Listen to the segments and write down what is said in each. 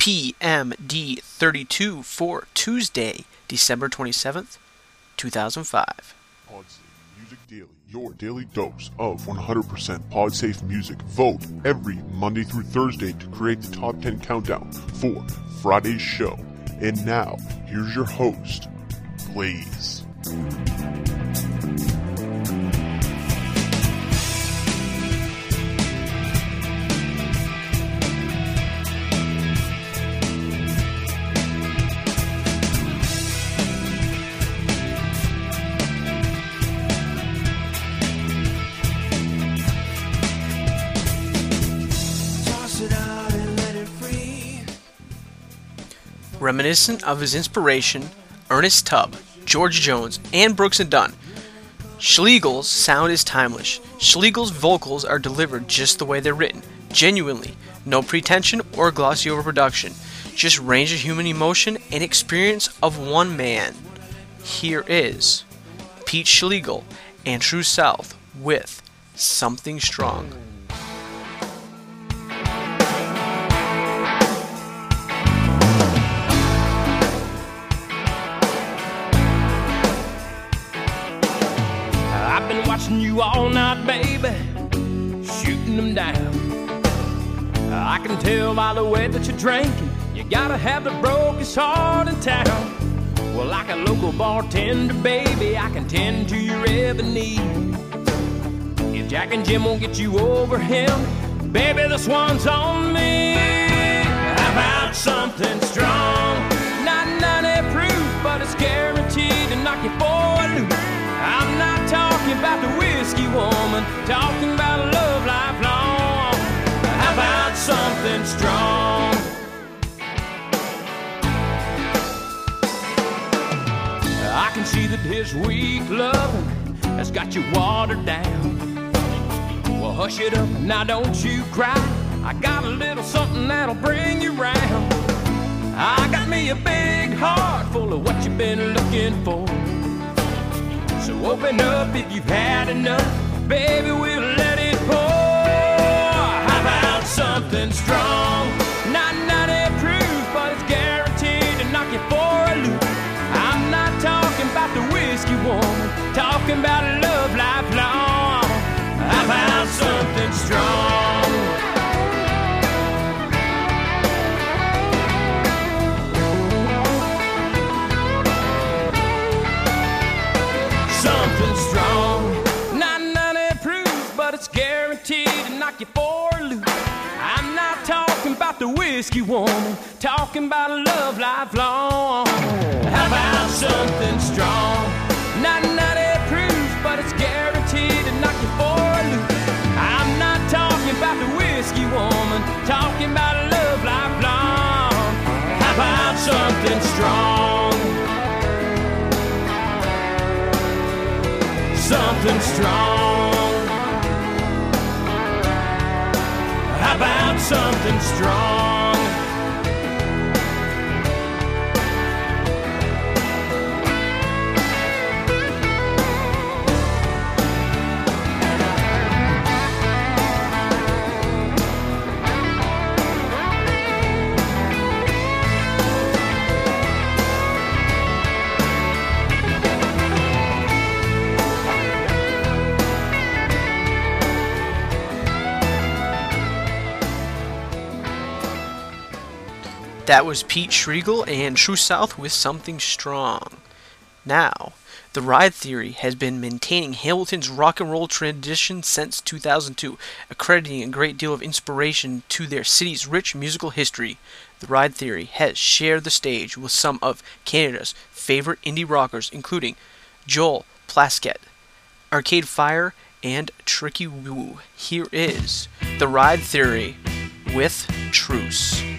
PMD 32 for Tuesday, December 27th, 2005. PodSafe Music Daily, your daily dose of 100% PodSafe music. Vote every Monday through Thursday to create the top 10 countdown for Friday's show. And now, here's your host, Blaze. Reminiscent of his inspiration, Ernest Tubb, George Jones, and Brooks and Dunn, Schlegel's sound is timeless. Schlegel's vocals are delivered just the way they're written, genuinely, no pretension or glossy overproduction, just range of human emotion and experience of one man. Here is Pete Schlegel and True South with Something Strong. Tell by the way that you're drinking, you gotta have the brokest heart in town. Well, like a local bartender, baby, I can tend to your every need. If Jack and Jim won't get you over him, baby, this one's on me. How about something strong? Not 90 proof, but it's guaranteed to knock you for a loop. I'm not talking about the whiskey woman, talking about that his weak loving has got you watered down. Well, hush it up, now don't you cry. I got a little something that'll bring you round. I got me a big heart full of what you've been looking for. So open up if you've had enough, baby, we'll let it pour. How about something strong? Talking about love lifelong. How about something strong? something strong. Not 90 proof, but it's guaranteed to knock you for a loop. I'm not talking about the whiskey woman, talking about love lifelong. How about something strong? Not 90 proof, but it's guaranteed to knock you for a loop. I'm not talking about the whiskey woman, talking about a love lifelong. How about something strong? something strong. How about something strong? That was Pete Schlegel and True South with Something Strong. Now, the Ride Theory has been maintaining Hamilton's rock and roll tradition since 2002, accrediting a great deal of inspiration to their city's rich musical history. The Ride Theory has shared the stage with some of Canada's favorite indie rockers, including Joel Plaskett, Arcade Fire, and Tricky Woo. Here is The Ride Theory with Truce.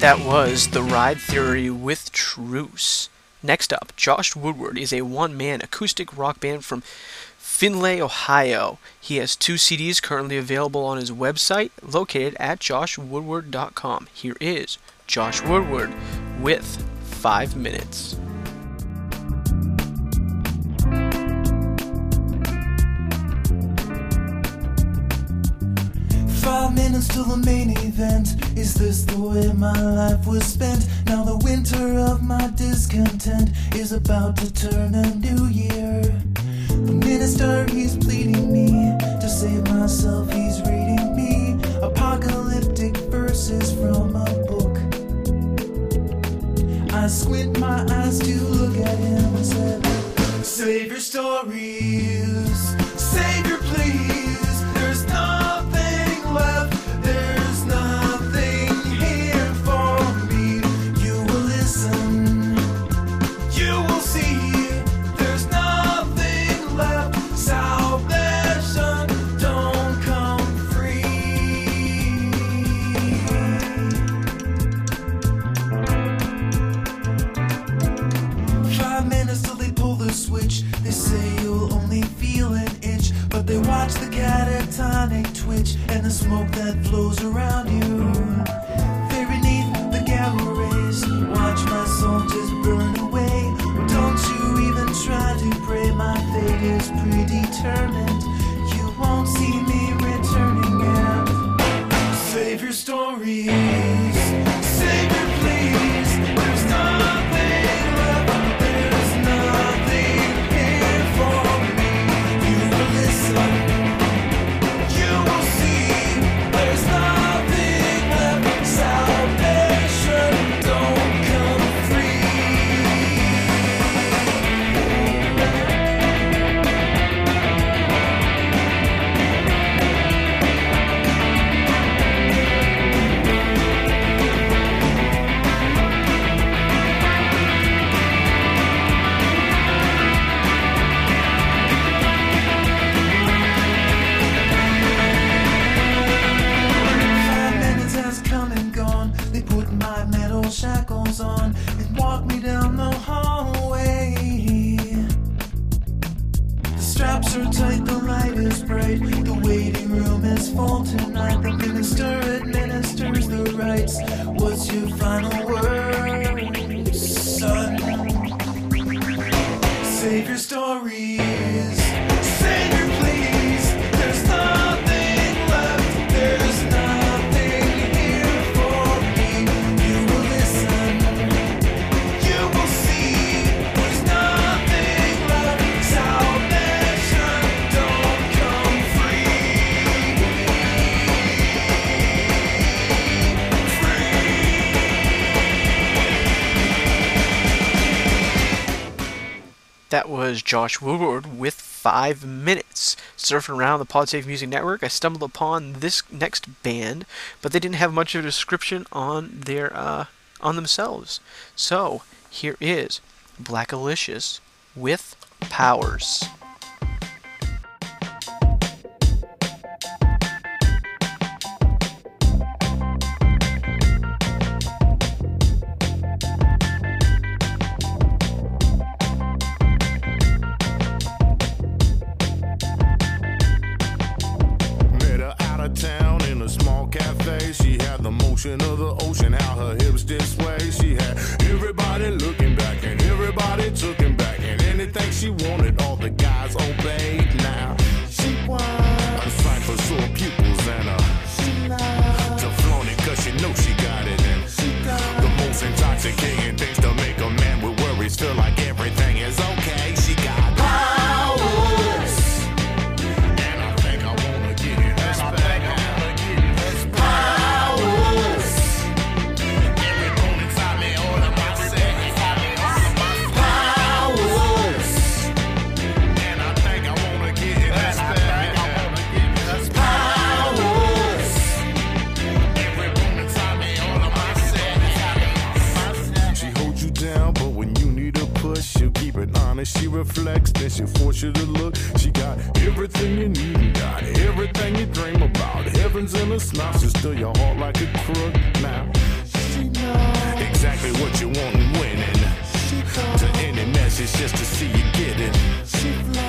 that was The Ride Theory with Truce. Next up, Josh Woodward is a one man acoustic rock band from Findlay, Ohio. He has two CDs currently available on his website, located at joshwoodward.com. Here is Josh Woodward with Five Minutes. minutes till the main event. Is this the way my life was spent? Now the winter of my discontent is about to turn into. the smoke that flows around you. that goes on and walk me down the hallway. The straps are tight, the light is bright, the waiting room is full tonight. The minister administers the rites. What's your final word, son? Save your story. was Josh Woodward with five minutes. Surfing around the PodSafe Music Network, I stumbled upon this next band, but they didn't have much of a description on their uh, on themselves. So here is Blackalicious with Powers. Get it.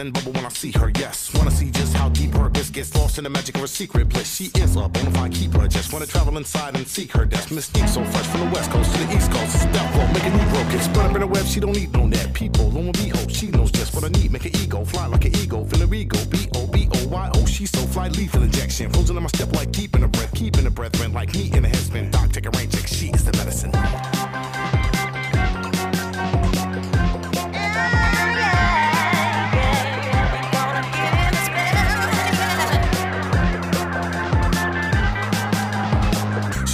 And bubble when I see her, yes. Wanna see just how deep her bliss gets lost in the magic of her secret bliss. She is a bona fide keeper. Just wanna travel inside and seek her death. Mystique so fresh from the west coast to the east coast. Stealth roll, make a new broke. Up in the web, she don't need no net. People, on be hope. She knows just what I need. Make an ego, fly like an ego. Feel her ego. B-O-B-O-Y-O. She's so fly, lethal injection. Frozen in my step like deep in the breath. Keeping the breath, rent like me in a headspin. Doc, take a rain check. She is the medicine.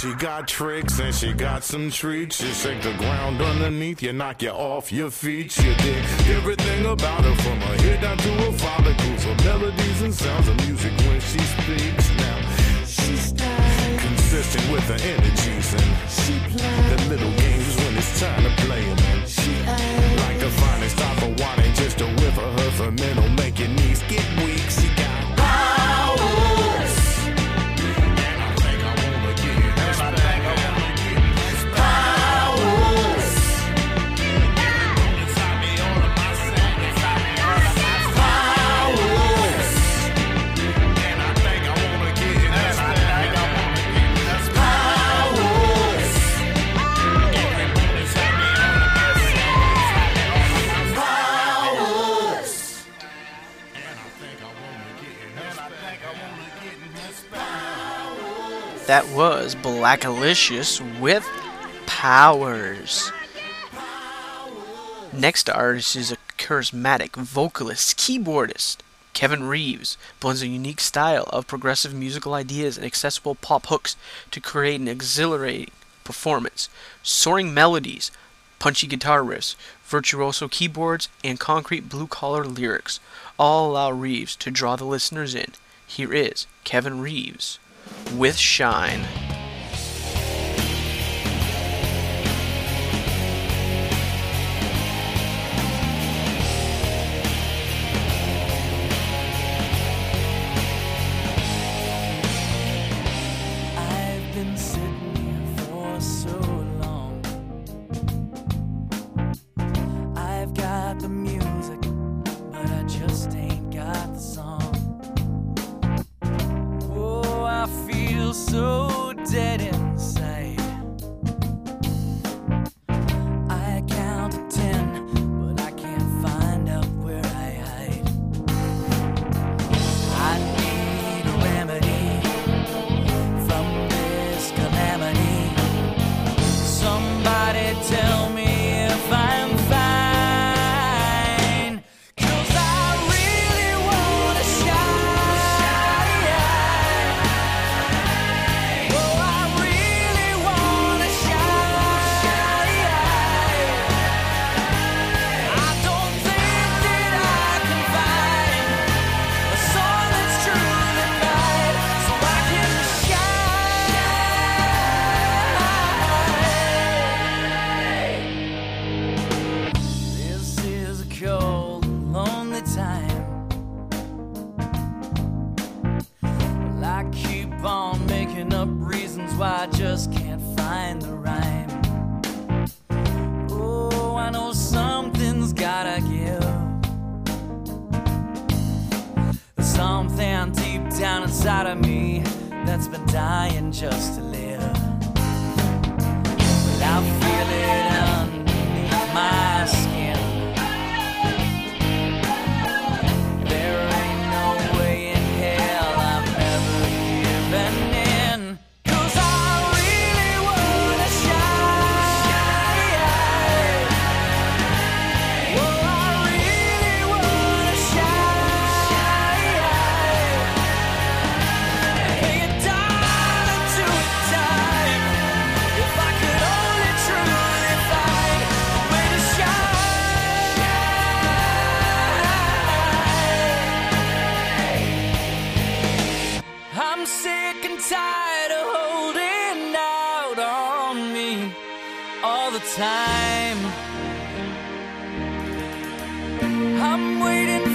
She got tricks and she got some treats. She shake the ground underneath you, knock you off your feet. She did everything about her from her head down to her follicles. Her melodies and sounds of music when she speaks. Now she's consistent with her energies and she plays the little games when it's time to play And she like the finest type of wine, ain't just a whiff of her fermental, make your knees get weak. That was Blackalicious with Powers. Next artist is a charismatic vocalist, keyboardist. Kevin Reeves blends a unique style of progressive musical ideas and accessible pop hooks to create an exhilarating performance. Soaring melodies, punchy guitar riffs, virtuoso keyboards, and concrete blue collar lyrics all allow Reeves to draw the listeners in. Here is Kevin Reeves with Shine. sick and tired of holding out on me all the time. I'm waiting.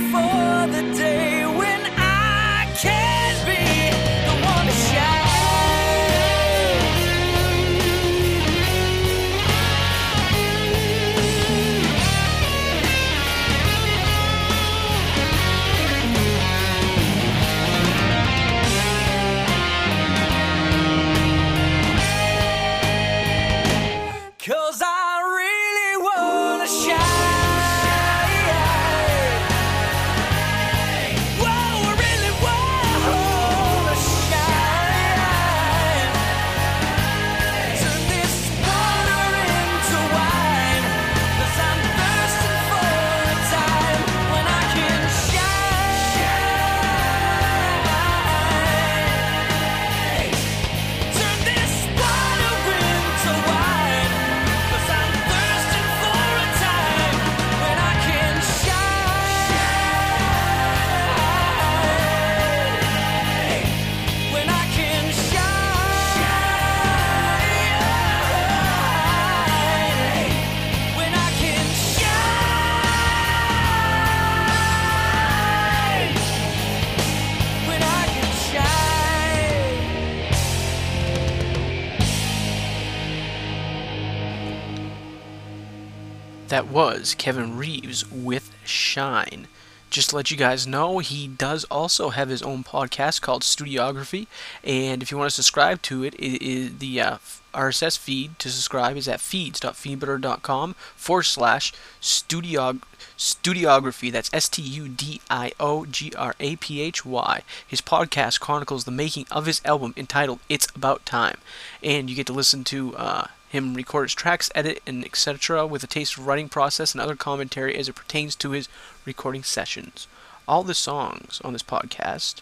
That was Kevin Reeves with Shine. Just to let you guys know, he does also have his own podcast called Studiography, and if you want to subscribe to it, it is the uh, RSS feed to subscribe is at feeds.feedburner.com forward slash studiog- studiography. That's S T U D I O G R A P H Y. His podcast chronicles the making of his album entitled It's About Time, and you get to listen to uh, him record his tracks, edit, and etc. with a taste of writing process and other commentary as it pertains to his recording sessions. All the songs on this podcast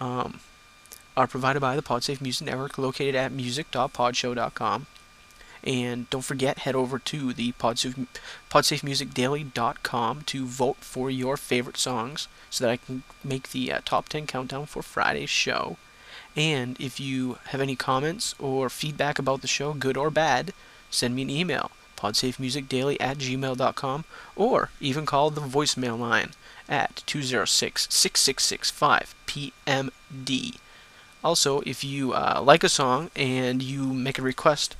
um, are provided by the PodSafe Music Network, located at music.podshow.com. And don't forget, head over to the Podsafe, podsafemusicdaily.com to vote for your favorite songs so that I can make the uh, top 10 countdown for Friday's show. And if you have any comments or feedback about the show, good or bad, send me an email, podsafemusicdaily at gmail.com, or even call the voicemail line at 206 666 5PMD. Also, if you uh, like a song and you make a request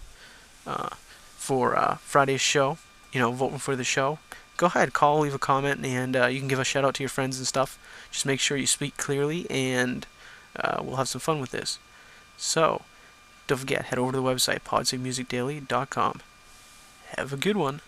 uh, for uh, Friday's show, you know, voting for the show, go ahead, call, leave a comment, and uh, you can give a shout out to your friends and stuff. Just make sure you speak clearly, and uh, we'll have some fun with this. So, don't forget, head over to the website, podsafemusicdaily.com. Have a good one.